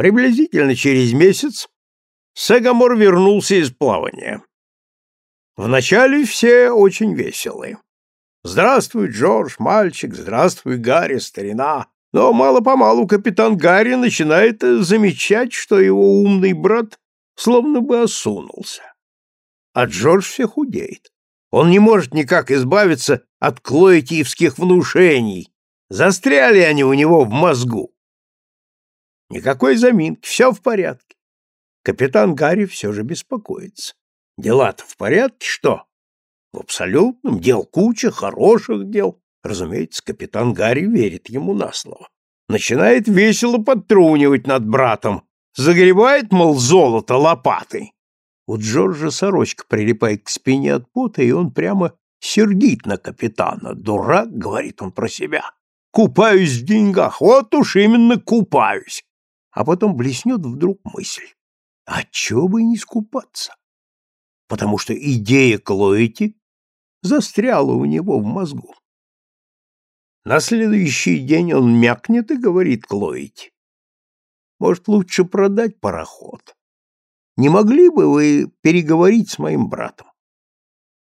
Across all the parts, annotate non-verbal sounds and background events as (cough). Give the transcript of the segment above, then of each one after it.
Приблизительно через месяц Сегамор вернулся из плавания. Вначале все очень веселые. «Здравствуй, Джордж, мальчик, здравствуй, Гарри, старина!» Но мало-помалу капитан Гарри начинает замечать, что его умный брат словно бы осунулся. А Джордж все худеет. Он не может никак избавиться от клоэтиевских внушений. Застряли они у него в мозгу. Никакой заминки, все в порядке. Капитан Гарри все же беспокоится. Дела-то в порядке, что? В абсолютном, дел куча, хороших дел. Разумеется, капитан Гарри верит ему на слово. Начинает весело подтрунивать над братом. Загребает, мол, золото лопатой. У Джорджа сорочка прилипает к спине от пота, и он прямо сердит на капитана. «Дурак», — говорит он про себя, — «купаюсь в деньгах, вот уж именно купаюсь». А потом блеснет вдруг мысль. А чего бы не скупаться? Потому что идея Клоэти застряла у него в мозгу. На следующий день он мякнет и говорит Клоэти. Может, лучше продать пароход? Не могли бы вы переговорить с моим братом?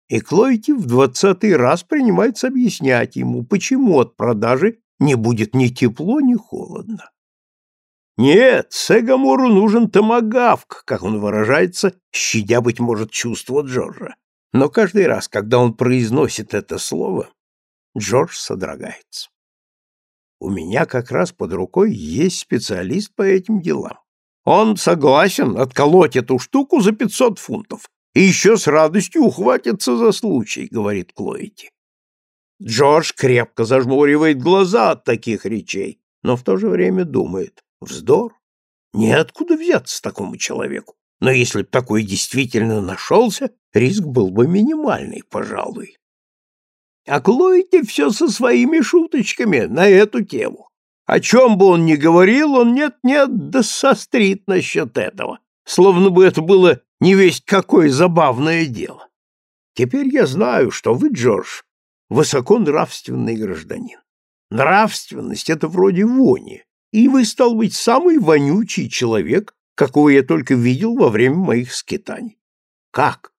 И Клоэти в двадцатый раз принимается объяснять ему, почему от продажи не будет ни тепло, ни холодно. Нет, Сегамору нужен томагавк, как он выражается, щадя, быть может, чувство Джорджа. Но каждый раз, когда он произносит это слово, Джордж содрогается. У меня как раз под рукой есть специалист по этим делам. Он согласен отколоть эту штуку за пятьсот фунтов и еще с радостью ухватится за случай, говорит Клоити. Джордж крепко зажмуривает глаза от таких речей, но в то же время думает, Вздор. Неоткуда взяться такому человеку. Но если б такой действительно нашелся, риск был бы минимальный, пожалуй. А Клойте все со своими шуточками на эту тему. О чем бы он ни говорил, он нет-нет, да сострит насчет этого, словно бы это было не весть какое забавное дело. Теперь я знаю, что вы, Джордж, высоко нравственный гражданин. Нравственность — это вроде вони, и вы, стал быть, самый вонючий человек, какого я только видел во время моих скитаний. Как?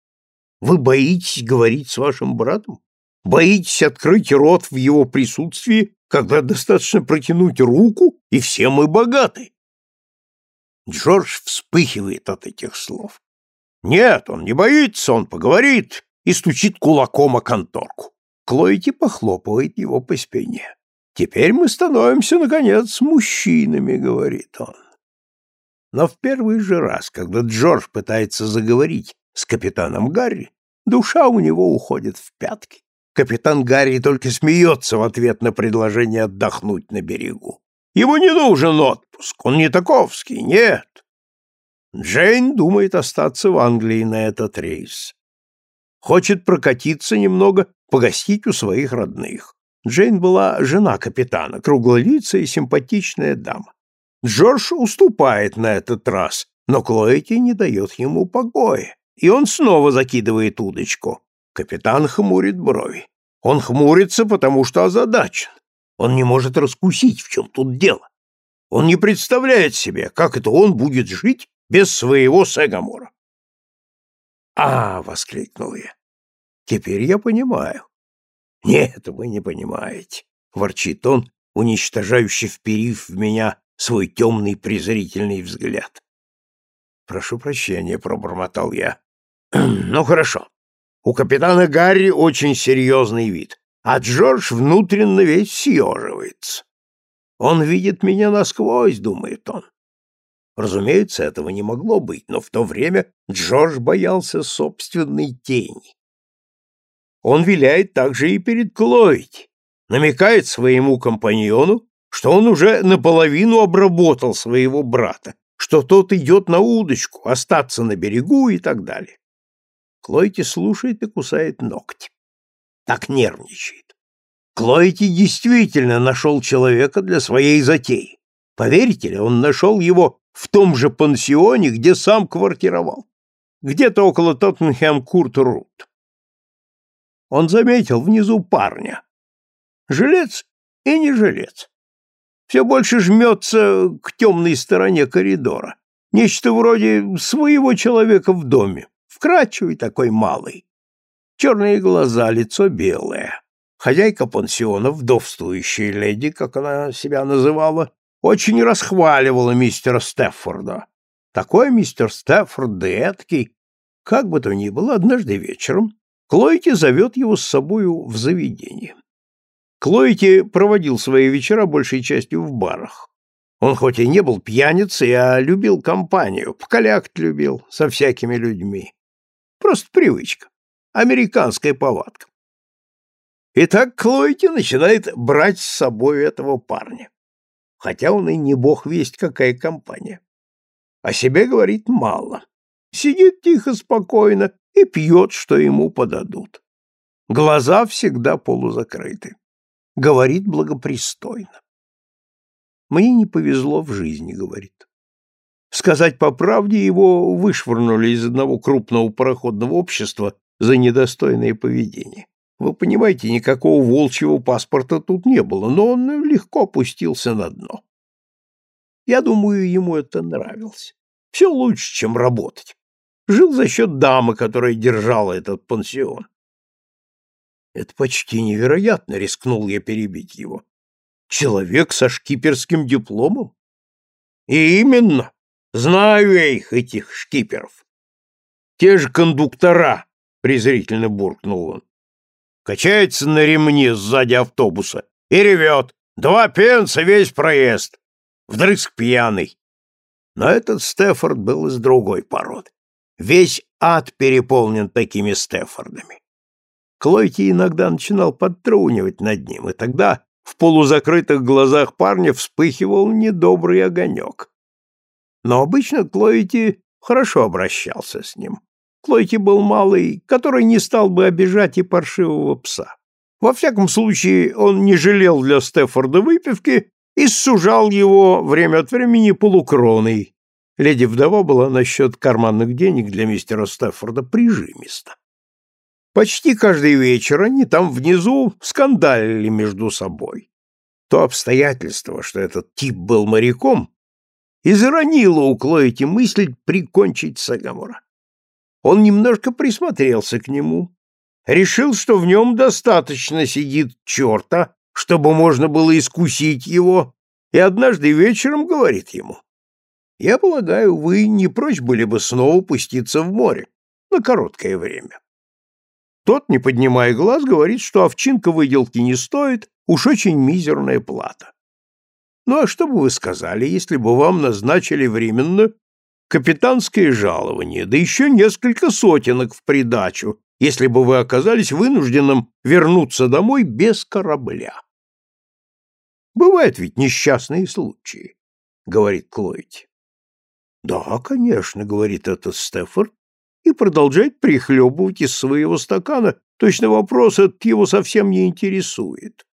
Вы боитесь говорить с вашим братом? Боитесь открыть рот в его присутствии, когда достаточно протянуть руку, и все мы богаты? Джордж вспыхивает от этих слов. Нет, он не боится, он поговорит и стучит кулаком о конторку. Клоити похлопывает его по спине. Теперь мы становимся, наконец, мужчинами, говорит он. Но в первый же раз, когда Джордж пытается заговорить с капитаном Гарри, душа у него уходит в пятки. Капитан Гарри только смеется в ответ на предложение отдохнуть на берегу. Ему не нужен отпуск, он не таковский, нет. Джейн думает остаться в Англии на этот рейс. Хочет прокатиться немного, погостить у своих родных. Джейн была жена капитана, круглолицая и симпатичная дама. Джордж уступает на этот раз, но Клоэти не дает ему покоя, и он снова закидывает удочку. Капитан хмурит брови. Он хмурится, потому что озадачен. Он не может раскусить, в чем тут дело. Он не представляет себе, как это он будет жить без своего Сегамора. «А!» — воскликнул я. «Теперь я понимаю. Нет, вы не понимаете, ворчит он, уничтожающе вперив в меня свой темный презрительный взгляд. Прошу прощения, пробормотал я. (clears throat) ну хорошо. У капитана Гарри очень серьезный вид, а Джордж внутренно весь съеживается. Он видит меня насквозь, думает он. Разумеется, этого не могло быть, но в то время Джордж боялся собственной тени. Он виляет также и перед Клоити, намекает своему компаньону, что он уже наполовину обработал своего брата, что тот идет на удочку, остаться на берегу и так далее. Клойти слушает и кусает ногти. Так нервничает. Клойти действительно нашел человека для своей затеи. Поверите ли, он нашел его в том же пансионе, где сам квартировал. Где-то около Тоттенхэм-Курт-Рут. Он заметил внизу парня. Жилец и не жилец. все больше жмется к темной стороне коридора. Нечто вроде своего человека в доме, вкрадчивый такой малый. Черные глаза, лицо белое. Хозяйка пансиона, вдовствующая леди, как она себя называла, очень расхваливала мистера Стеффорда. Такой мистер Стеффорд да. Как бы то ни было, однажды вечером Клойти зовет его с собою в заведение. Клойти проводил свои вечера большей частью в барах. Он хоть и не был пьяницей, а любил компанию, покалякать любил со всякими людьми. Просто привычка, американская повадка. И так Клойти начинает брать с собой этого парня. Хотя он и не бог весть какая компания. О себе говорит мало. Сидит тихо, спокойно и пьет, что ему подадут. Глаза всегда полузакрыты. Говорит благопристойно. Мне не повезло в жизни, говорит. Сказать по правде, его вышвырнули из одного крупного пароходного общества за недостойное поведение. Вы понимаете, никакого волчьего паспорта тут не было, но он легко опустился на дно. Я думаю, ему это нравилось. Все лучше, чем работать. Жил за счет дамы, которая держала этот пансион. Это почти невероятно, рискнул я перебить его. Человек со шкиперским дипломом? И именно. Знаю я их, этих шкиперов. Те же кондуктора, презрительно буркнул он. Качается на ремне сзади автобуса и ревет. Два пенса весь проезд. Вдрызг пьяный. Но этот Стефорд был из другой породы. Весь ад переполнен такими Стефордами. Клойти иногда начинал подтрунивать над ним, и тогда в полузакрытых глазах парня вспыхивал недобрый огонек. Но обычно Клойти хорошо обращался с ним. Клойти был малый, который не стал бы обижать и паршивого пса. Во всяком случае, он не жалел для Стефорда выпивки и сужал его время от времени полукроной. Леди-вдова была насчет карманных денег для мистера Стефорда прижимиста. Почти каждый вечер они там внизу скандалили между собой. То обстоятельство, что этот тип был моряком, изранило у Клоэти мысль прикончить Сагамора. Он немножко присмотрелся к нему, решил, что в нем достаточно сидит черта, чтобы можно было искусить его, и однажды вечером говорит ему, «Я полагаю, вы не прочь были бы снова пуститься в море на короткое время». Тот, не поднимая глаз, говорит, что овчинка выделки не стоит, уж очень мизерная плата. Ну а что бы вы сказали, если бы вам назначили временно капитанское жалование, да еще несколько сотенок в придачу, если бы вы оказались вынужденным вернуться домой без корабля? Бывают ведь несчастные случаи, говорит Клойти. Да, конечно, говорит этот Стефорд и продолжает прихлебывать из своего стакана, точно вопрос этот его совсем не интересует.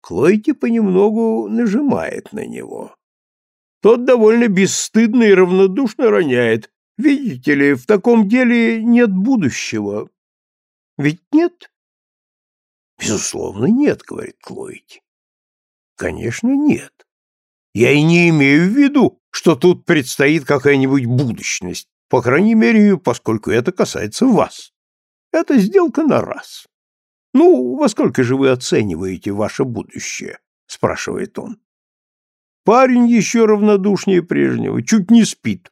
Клойти понемногу нажимает на него. Тот довольно бесстыдно и равнодушно роняет. Видите ли, в таком деле нет будущего. Ведь нет? Безусловно, нет, говорит Клойти. Конечно, нет. Я и не имею в виду, что тут предстоит какая-нибудь будущность, по крайней мере, поскольку это касается вас. Это сделка на раз. Ну, во сколько же вы оцениваете ваше будущее? спрашивает он. Парень еще равнодушнее прежнего, чуть не спит.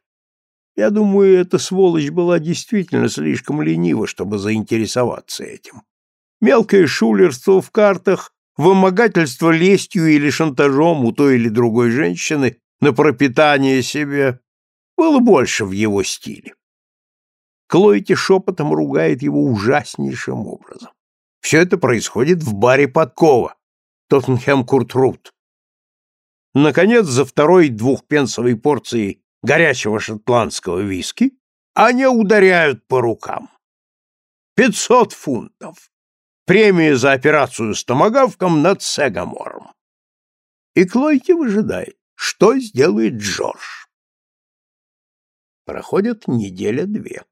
Я думаю, эта сволочь была действительно слишком ленива, чтобы заинтересоваться этим. Мелкое шулерство в картах, вымогательство лестью или шантажом у той или другой женщины на пропитание себе было больше в его стиле. Клойти шепотом ругает его ужаснейшим образом. Все это происходит в баре Подкова, Тоттенхэм Куртрут. Наконец, за второй двухпенсовой порцией горячего шотландского виски они ударяют по рукам. Пятьсот фунтов. Премия за операцию с томагавком над Сегамором. И Клойки выжидает, что сделает Джордж. Проходит неделя-две.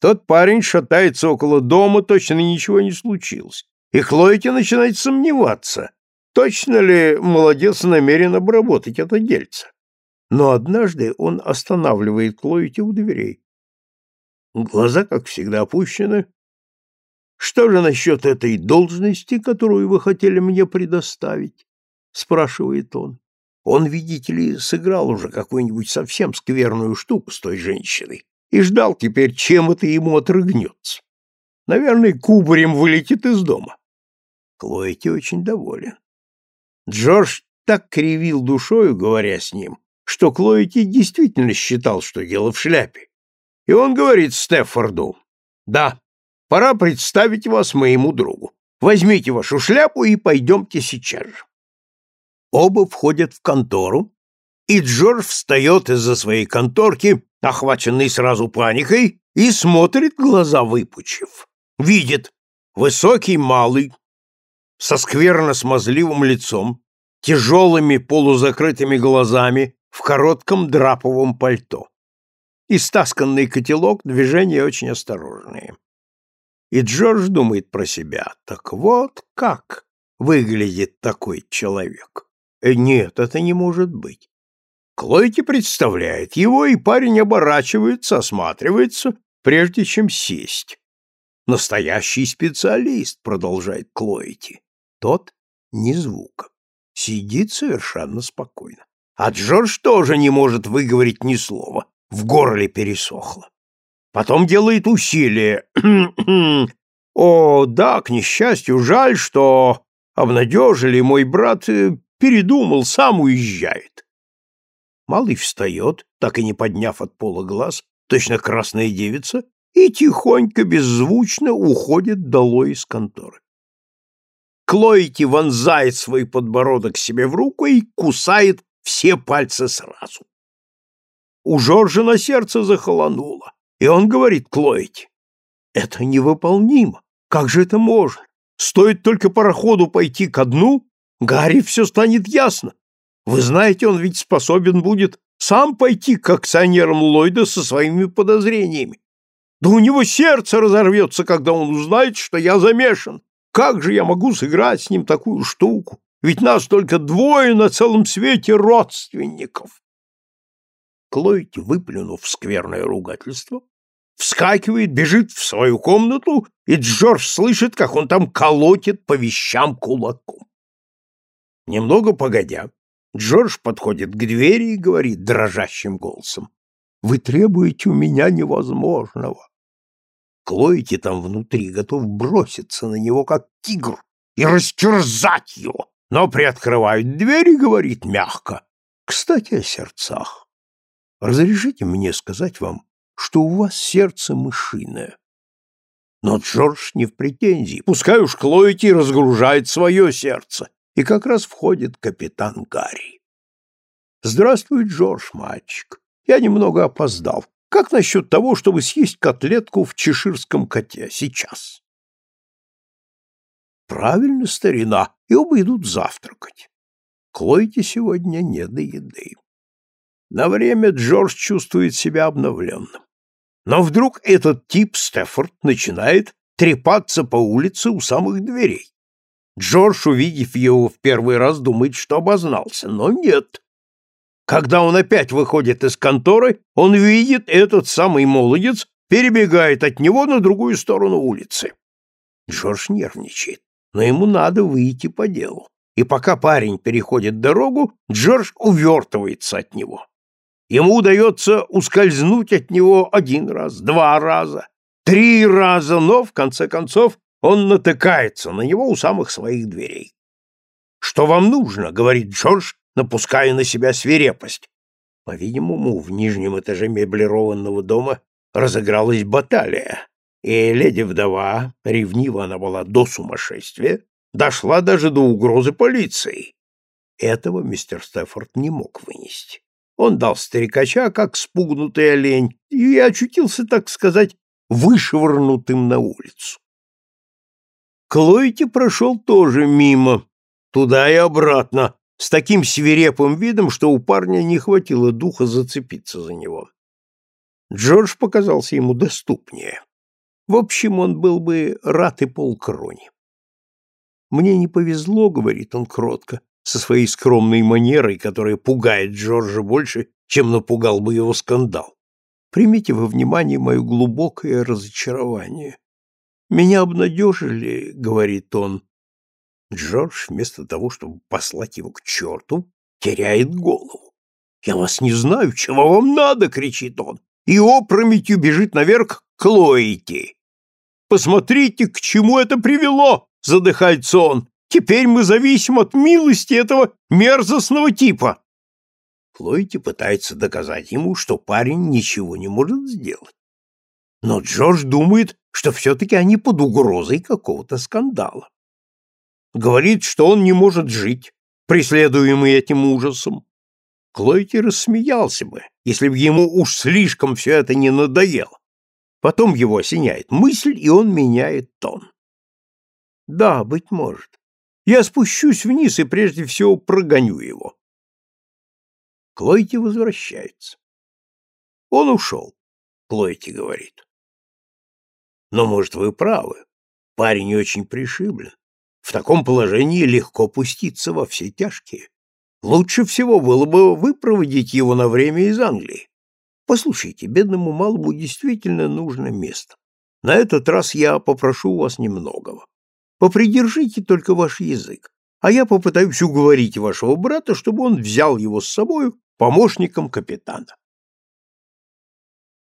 Тот парень шатается около дома, точно ничего не случилось. И Хлойте начинает сомневаться, точно ли молодец намерен обработать это дельце. Но однажды он останавливает Клоити у дверей. Глаза, как всегда, опущены. «Что же насчет этой должности, которую вы хотели мне предоставить?» — спрашивает он. Он, видите ли, сыграл уже какую-нибудь совсем скверную штуку с той женщиной и ждал теперь, чем это ему отрыгнется. Наверное, кубарем вылетит из дома. Клоэти очень доволен. Джордж так кривил душою, говоря с ним, что Клоэти действительно считал, что дело в шляпе. И он говорит Стефорду, «Да, пора представить вас моему другу. Возьмите вашу шляпу и пойдемте сейчас же». Оба входят в контору, и Джордж встает из-за своей конторки, охваченный сразу паникой, и смотрит, глаза выпучив. Видит высокий малый, со скверно-смазливым лицом, тяжелыми полузакрытыми глазами, в коротком драповом пальто. Истасканный котелок, движения очень осторожные. И Джордж думает про себя, так вот как выглядит такой человек. Э, нет, это не может быть. Клойки представляет его, и парень оборачивается, осматривается, прежде чем сесть. Настоящий специалист, продолжает Клоити. Тот ни звука. Сидит совершенно спокойно. А Джордж тоже не может выговорить ни слова. В горле пересохло. Потом делает усилие. (clears throat) О, да, к несчастью, жаль, что обнадежили мой брат э, Передумал, сам уезжает. Малый встает, так и не подняв от пола глаз, точно красная девица, и тихонько, беззвучно уходит долой из конторы. Клоити вонзает свой подбородок себе в руку и кусает все пальцы сразу. У Жоржа на сердце захолонуло, и он говорит Клоити, «Это невыполнимо. Как же это можно? Стоит только пароходу пойти ко дну, Гарри все станет ясно. Вы знаете, он ведь способен будет сам пойти к акционерам Ллойда со своими подозрениями. Да у него сердце разорвется, когда он узнает, что я замешан. Как же я могу сыграть с ним такую штуку? Ведь нас только двое на целом свете родственников. Клойд, выплюнув скверное ругательство, вскакивает, бежит в свою комнату, и Джордж слышит, как он там колотит по вещам кулаком. Немного погодя, Джордж подходит к двери и говорит дрожащим голосом. «Вы требуете у меня невозможного». Клоити там внутри готов броситься на него, как тигр, и растерзать его, но приоткрывает дверь и говорит мягко. «Кстати, о сердцах. Разрешите мне сказать вам, что у вас сердце мышиное». Но Джордж не в претензии. Пускай уж Клоити разгружает свое сердце и как раз входит капитан Гарри. «Здравствуй, Джордж, мальчик. Я немного опоздал. Как насчет того, чтобы съесть котлетку в чеширском коте сейчас?» «Правильно, старина, и оба идут завтракать. Клойте сегодня не до еды». На время Джордж чувствует себя обновленным. Но вдруг этот тип Стефорд начинает трепаться по улице у самых дверей. Джордж, увидев его в первый раз, думает, что обознался, но нет. Когда он опять выходит из конторы, он видит этот самый молодец, перебегает от него на другую сторону улицы. Джордж нервничает, но ему надо выйти по делу. И пока парень переходит дорогу, Джордж увертывается от него. Ему удается ускользнуть от него один раз, два раза, три раза, но, в конце концов, он натыкается на него у самых своих дверей. «Что вам нужно?» — говорит Джордж, напуская на себя свирепость. По-видимому, в нижнем этаже меблированного дома разыгралась баталия, и леди-вдова, ревнива она была до сумасшествия, дошла даже до угрозы полиции. Этого мистер Стефорд не мог вынести. Он дал старикача, как спугнутый олень, и очутился, так сказать, вышвырнутым на улицу. Клойти прошел тоже мимо, туда и обратно, с таким свирепым видом, что у парня не хватило духа зацепиться за него. Джордж показался ему доступнее. В общем, он был бы рад и полкрони. Мне не повезло, говорит он кротко, со своей скромной манерой, которая пугает Джорджа больше, чем напугал бы его скандал. Примите во внимание мое глубокое разочарование. Меня обнадежили, говорит он. Джордж, вместо того, чтобы послать его к черту, теряет голову. «Я вас не знаю, чего вам надо!» — кричит он. И опрометью бежит наверх к. «Посмотрите, к чему это привело!» — задыхается он. «Теперь мы зависим от милости этого мерзостного типа!» Лоити пытается доказать ему, что парень ничего не может сделать. Но Джордж думает, что все-таки они под угрозой какого-то скандала. Говорит, что он не может жить, преследуемый этим ужасом. Клойти рассмеялся бы, если бы ему уж слишком все это не надоело. Потом его осеняет мысль, и он меняет тон. Да, быть может. Я спущусь вниз и прежде всего прогоню его. Клойти возвращается. Он ушел, Клойти говорит. Но, может, вы правы. Парень очень пришиблен. В таком положении легко пуститься во все тяжкие. Лучше всего было бы выпроводить его на время из Англии. Послушайте, бедному малому действительно нужно место. На этот раз я попрошу у вас немногого. Попридержите только ваш язык, а я попытаюсь уговорить вашего брата, чтобы он взял его с собою помощником капитана.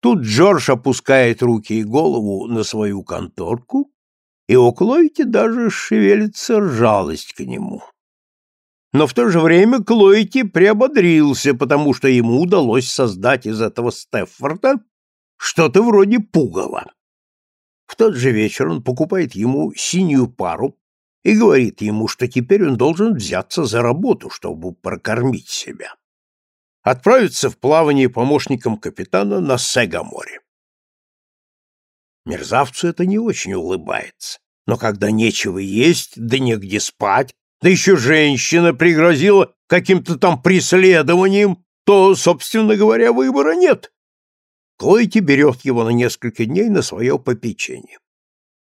Тут Джордж опускает руки и голову на свою конторку, и у Клойки даже шевелится жалость к нему. Но в то же время Клойки приободрился, потому что ему удалось создать из этого Стеффорда что-то вроде пугала. В тот же вечер он покупает ему синюю пару и говорит ему, что теперь он должен взяться за работу, чтобы прокормить себя. Отправиться в плавание помощником капитана на Сегаморе. Мерзавцу это не очень улыбается, но когда нечего есть, да негде спать, да еще женщина пригрозила каким-то там преследованием, то, собственно говоря, выбора нет. Клойки берет его на несколько дней на свое попечение.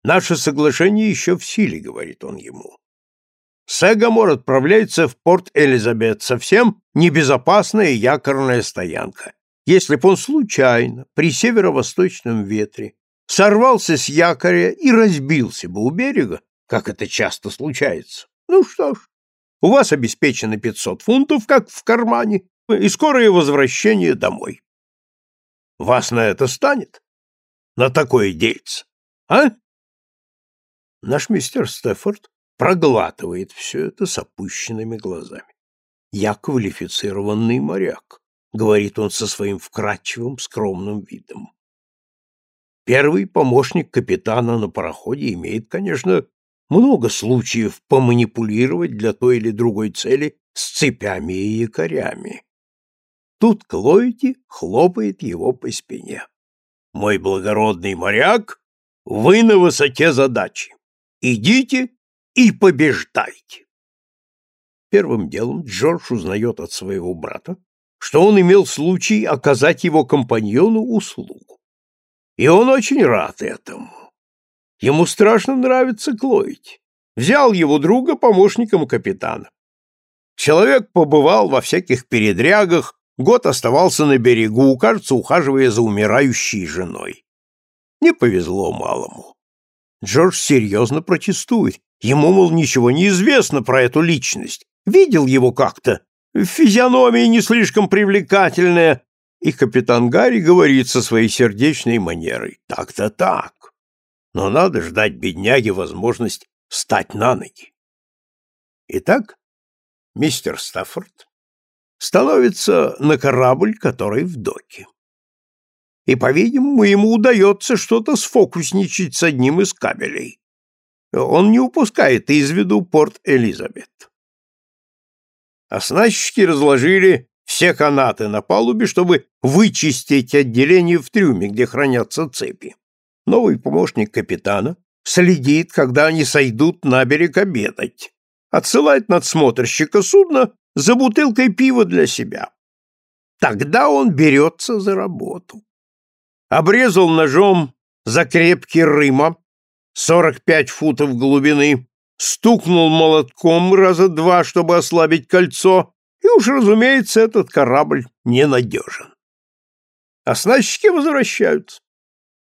«Наше соглашение еще в силе», — говорит он ему. Сегамор отправляется в порт Элизабет, совсем небезопасная якорная стоянка. Если б он случайно, при северо-восточном ветре, сорвался с якоря и разбился бы у берега, как это часто случается, ну что ж, у вас обеспечено 500 фунтов, как в кармане, и скорое возвращение домой. Вас на это станет? На такое дельце, а? Наш мистер Стефорд проглатывает все это с опущенными глазами. Я квалифицированный моряк, говорит он со своим вкрадчивым, скромным видом. Первый помощник капитана на пароходе имеет, конечно, много случаев поманипулировать для той или другой цели с цепями и якорями. Тут Клойти хлопает его по спине. «Мой благородный моряк, вы на высоте задачи. Идите и побеждайте!» Первым делом Джордж узнает от своего брата, что он имел случай оказать его компаньону услугу. И он очень рад этому. Ему страшно нравится Клоить. Взял его друга помощником капитана. Человек побывал во всяких передрягах, год оставался на берегу, кажется, ухаживая за умирающей женой. Не повезло малому. Джордж серьезно протестует. Ему, мол, ничего не известно про эту личность. Видел его как-то. Физиономия не слишком привлекательная. И капитан Гарри говорит со своей сердечной манерой. Так-то так. Но надо ждать бедняге возможность встать на ноги. Итак, мистер Стаффорд становится на корабль, который в доке. И, по-видимому, ему удается что-то сфокусничать с одним из кабелей. Он не упускает из виду порт Элизабет. Оснащики разложили все канаты на палубе, чтобы вычистить отделение в трюме, где хранятся цепи. Новый помощник капитана следит, когда они сойдут на берег обедать, отсылает надсмотрщика судна за бутылкой пива для себя. Тогда он берется за работу. Обрезал ножом за крепкий рыма 45 футов глубины, стукнул молотком раза два, чтобы ослабить кольцо, и уж, разумеется, этот корабль ненадежен. Оснастчики возвращаются.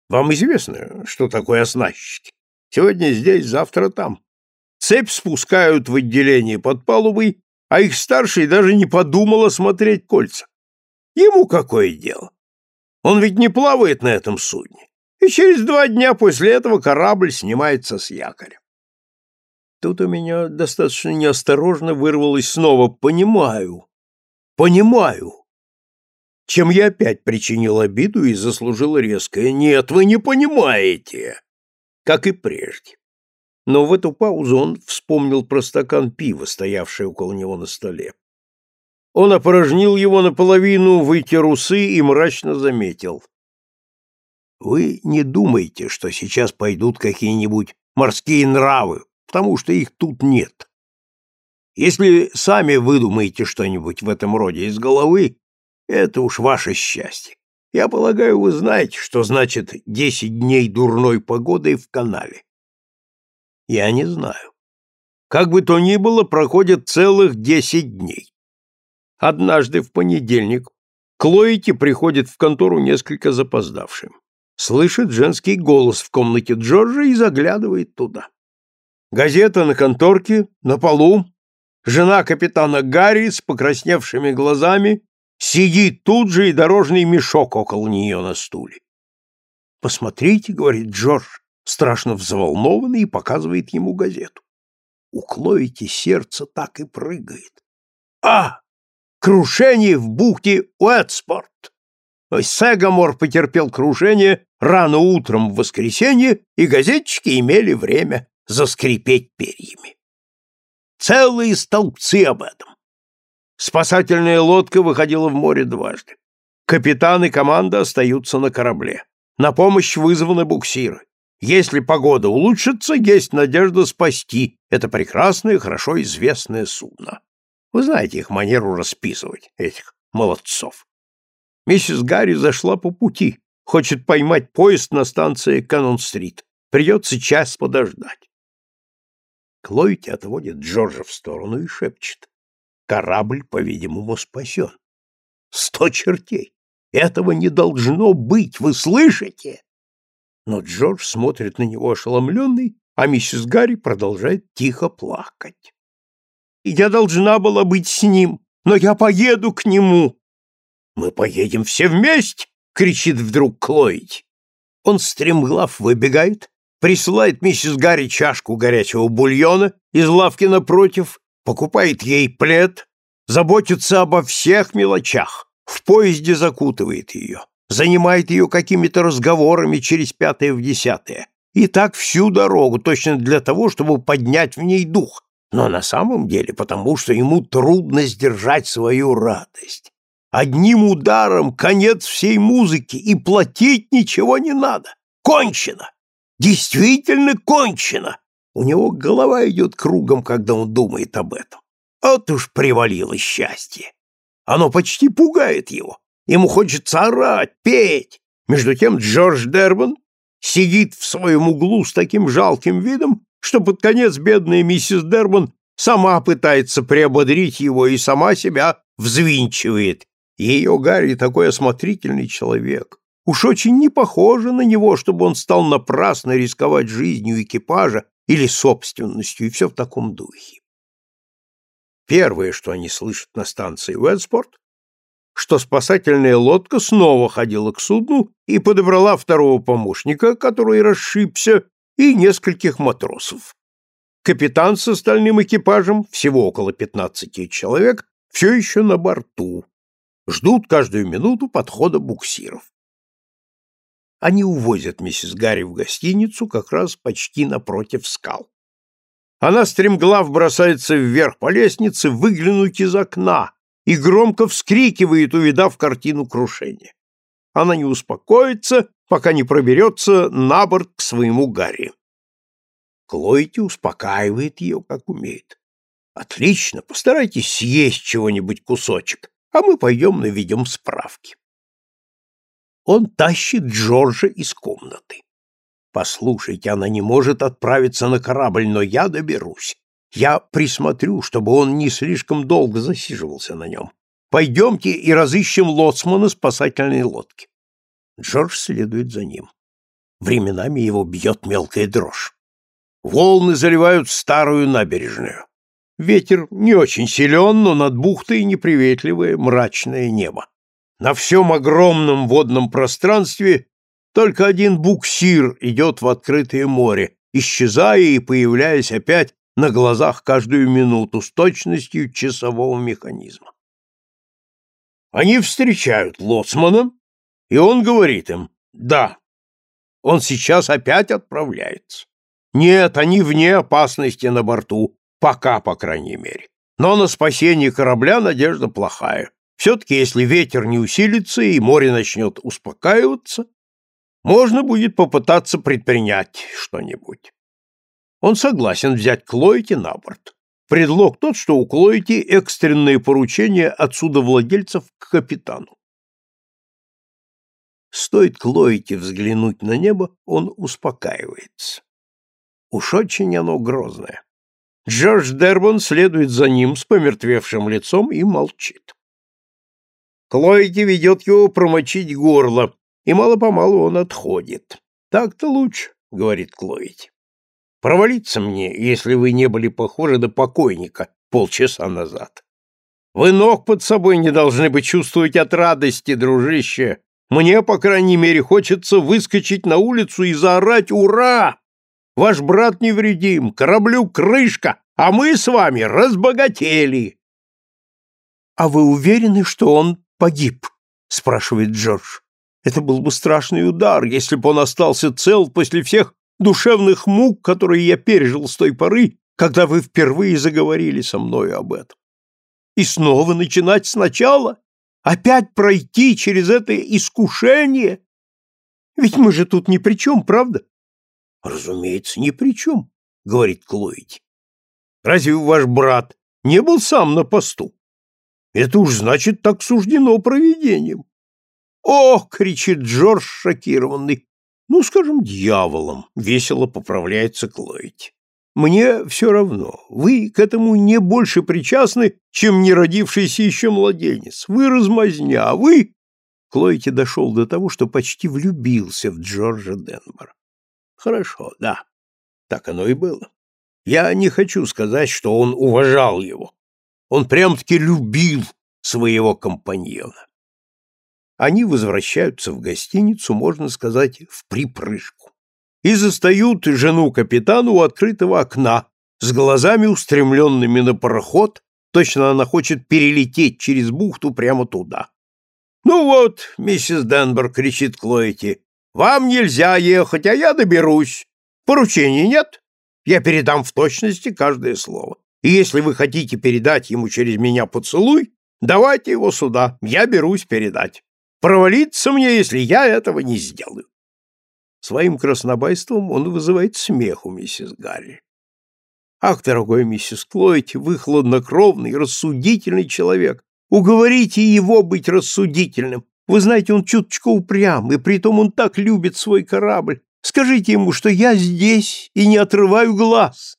Вам известно, что такое оснастчики? Сегодня здесь, завтра там. Цепь спускают в отделение под палубой, а их старший даже не подумал осмотреть кольца. Ему какое дело? Он ведь не плавает на этом судне. И через два дня после этого корабль снимается с якоря. Тут у меня достаточно неосторожно вырвалось снова «понимаю, понимаю», чем я опять причинил обиду и заслужил резкое «нет, вы не понимаете», как и прежде. Но в эту паузу он вспомнил про стакан пива, стоявший около него на столе. Он опорожнил его наполовину, вытер усы и мрачно заметил. «Вы не думаете, что сейчас пойдут какие-нибудь морские нравы, потому что их тут нет. Если сами выдумаете что-нибудь в этом роде из головы, это уж ваше счастье. Я полагаю, вы знаете, что значит десять дней дурной погоды в канале. Я не знаю. Как бы то ни было, проходит целых десять дней. Однажды в понедельник Клоити приходит в контору несколько запоздавшим. Слышит женский голос в комнате Джорджа и заглядывает туда. Газета на конторке, на полу. Жена капитана Гарри с покрасневшими глазами сидит тут же и дорожный мешок около нее на стуле. «Посмотрите», — говорит Джордж, страшно взволнованный и показывает ему газету. У Клоити сердце так и прыгает. «А! Крушение в бухте Уэтспорт!» Сегамор потерпел крушение рано утром в воскресенье, и газетчики имели время заскрипеть перьями. Целые столбцы об этом. Спасательная лодка выходила в море дважды. Капитан и команда остаются на корабле. На помощь вызваны буксиры. Если погода улучшится, есть надежда спасти это прекрасное, хорошо известное судно. Вы знаете их манеру расписывать, этих молодцов. Миссис Гарри зашла по пути, хочет поймать поезд на станции Канон-стрит. Придется час подождать. Клойти отводит Джорджа в сторону и шепчет. Корабль, по-видимому, спасен. Сто чертей! Этого не должно быть, вы слышите? Но Джордж смотрит на него ошеломленный, а миссис Гарри продолжает тихо плакать. «Я должна была быть с ним, но я поеду к нему!» «Мы поедем все вместе!» — кричит вдруг Клоид. Он стремглав выбегает, присылает миссис Гарри чашку горячего бульона из лавки напротив, покупает ей плед, заботится обо всех мелочах, в поезде закутывает ее, занимает ее какими-то разговорами через пятое в десятое. И так всю дорогу, точно для того, чтобы поднять в ней дух, но на самом деле потому, что ему трудно сдержать свою радость. Одним ударом конец всей музыки, и платить ничего не надо. Кончено! Действительно кончено! У него голова идет кругом, когда он думает об этом. Вот уж привалило счастье. Оно почти пугает его. Ему хочется орать, петь. Между тем Джордж Дербан сидит в своем углу с таким жалким видом, что под конец бедная миссис Дербан сама пытается приободрить его и сама себя взвинчивает. Ее Гарри такой осмотрительный человек. Уж очень не похоже на него, чтобы он стал напрасно рисковать жизнью экипажа или собственностью, и все в таком духе. Первое, что они слышат на станции Уэлспорт, что спасательная лодка снова ходила к судну и подобрала второго помощника, который расшибся, и нескольких матросов. Капитан с остальным экипажем, всего около пятнадцати человек, все еще на борту, ждут каждую минуту подхода буксиров. Они увозят миссис Гарри в гостиницу как раз почти напротив скал. Она стремглав бросается вверх по лестнице выглянуть из окна и громко вскрикивает, увидав картину крушения. Она не успокоится, пока не проберется на борт к своему Гарри. Клойти успокаивает ее, как умеет. «Отлично, постарайтесь съесть чего-нибудь кусочек а мы пойдем наведем справки. Он тащит Джорджа из комнаты. Послушайте, она не может отправиться на корабль, но я доберусь. Я присмотрю, чтобы он не слишком долго засиживался на нем. Пойдемте и разыщем лоцмана спасательной лодки. Джордж следует за ним. Временами его бьет мелкая дрожь. Волны заливают старую набережную. Ветер не очень силен, но над бухтой неприветливое мрачное небо. На всем огромном водном пространстве только один буксир идет в открытое море, исчезая и появляясь опять на глазах каждую минуту с точностью часового механизма. Они встречают лоцмана, и он говорит им «Да, он сейчас опять отправляется. Нет, они вне опасности на борту, Пока, по крайней мере. Но на спасение корабля надежда плохая. Все-таки, если ветер не усилится и море начнет успокаиваться, можно будет попытаться предпринять что-нибудь. Он согласен взять Клоити на борт. Предлог тот, что у Клоити экстренное поручение отсюда владельцев к капитану. Стоит Клоити взглянуть на небо, он успокаивается. Уж очень оно грозное. Джордж Дербон следует за ним с помертвевшим лицом и молчит. Клойди ведет его промочить горло, и мало-помалу он отходит. «Так-то лучше», — говорит Клойди. «Провалиться мне, если вы не были похожи на покойника полчаса назад. Вы ног под собой не должны бы чувствовать от радости, дружище. Мне, по крайней мере, хочется выскочить на улицу и заорать «Ура!» Ваш брат невредим, кораблю крышка, а мы с вами разбогатели. — А вы уверены, что он погиб? — спрашивает Джордж. Это был бы страшный удар, если бы он остался цел после всех душевных мук, которые я пережил с той поры, когда вы впервые заговорили со мною об этом. И снова начинать сначала? Опять пройти через это искушение? Ведь мы же тут ни при чем, правда? Разумеется, ни при чем, говорит Клоиди. Разве ваш брат не был сам на посту? Это уж значит так суждено провидением. Ох, кричит Джордж шокированный. Ну, скажем, дьяволом, весело поправляется Клоиди. Мне все равно. Вы к этому не больше причастны, чем не родившийся еще младенец. Вы размазня, а вы... Клойти дошел до того, что почти влюбился в Джорджа Денбора. Хорошо, да. Так оно и было. Я не хочу сказать, что он уважал его. Он прям-таки любил своего компаньона. Они возвращаются в гостиницу, можно сказать, в припрыжку. И застают жену капитана у открытого окна, с глазами устремленными на пароход, точно она хочет перелететь через бухту прямо туда. «Ну вот, миссис Денбер», — кричит Клоэти, вам нельзя ехать, а я доберусь. Поручений нет? Я передам в точности каждое слово. И если вы хотите передать ему через меня поцелуй, давайте его сюда, я берусь передать. Провалиться мне, если я этого не сделаю. Своим краснобайством он вызывает смех у миссис Гарри. Ах, дорогой миссис Клойд, вы хладнокровный, рассудительный человек. Уговорите его быть рассудительным. Вы знаете, он чуточку упрям, и притом он так любит свой корабль. Скажите ему, что я здесь и не отрываю глаз.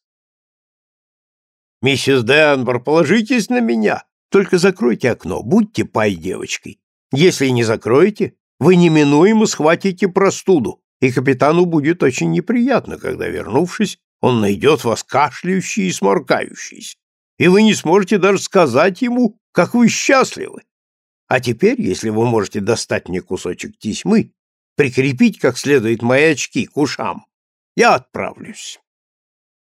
Миссис Денбор, положитесь на меня. Только закройте окно, будьте пай девочкой. Если не закроете, вы неминуемо схватите простуду, и капитану будет очень неприятно, когда, вернувшись, он найдет вас кашляющий и сморкающийся, и вы не сможете даже сказать ему, как вы счастливы. А теперь, если вы можете достать мне кусочек тесьмы, прикрепить как следует мои очки к ушам, я отправлюсь.